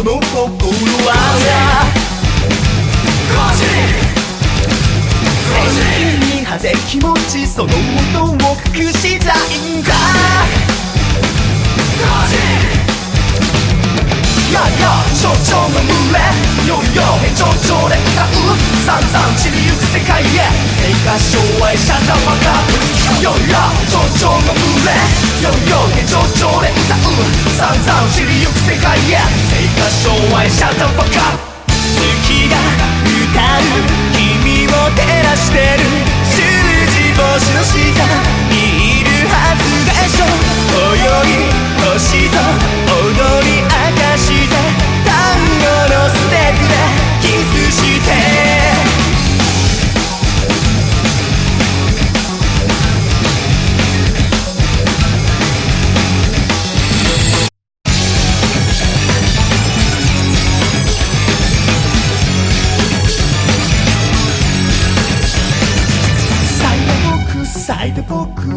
その心は。にはぜ気持ちその音を隠したいんだ。やや象徴の群れ。よいよ変調調で歌う散々散りゆく世界へ。生活障害者たまかよいや象徴の群れ。よいよ変調調散々散りゆく世界へ。生活障害者たまか月が歌う。君を照らしてる。十字星の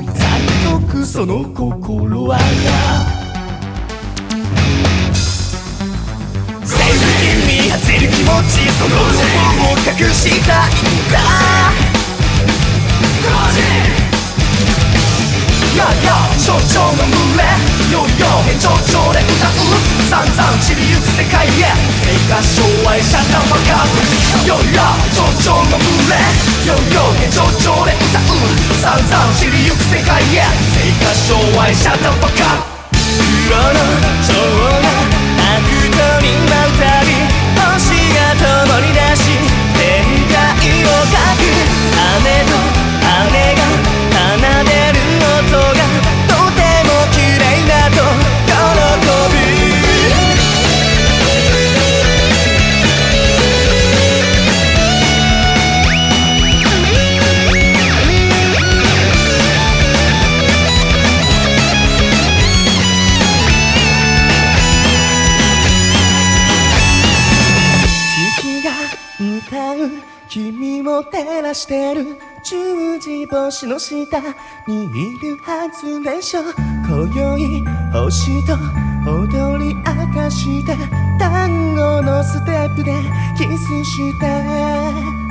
いた僕その心は正直に外れる気持ちその想を隠したいんだやや象徴の群れよいよ変調調で歌う散々散りゆく世界へ生活障害者たまかよいや象徴の群れよいよ変調調散々散りゆく世界へ。生活障害者たまか黒の蝶がう君を照らしてる十字星の下にいるはずでしょ。今宵星と踊り明かして単語のステップでキスして。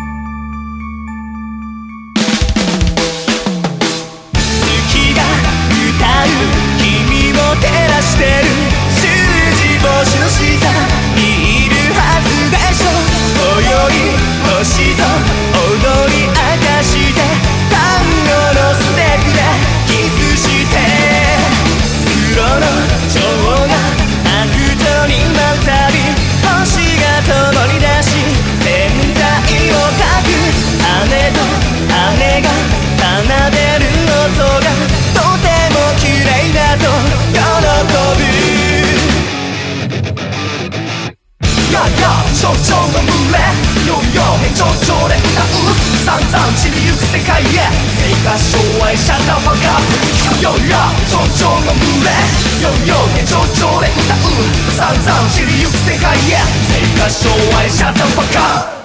散りゆく世界へ。生活障害者たまかよいや象徴の群れヨーヨーで頂上で歌う散々散りゆく世界へ。生活障害者たまか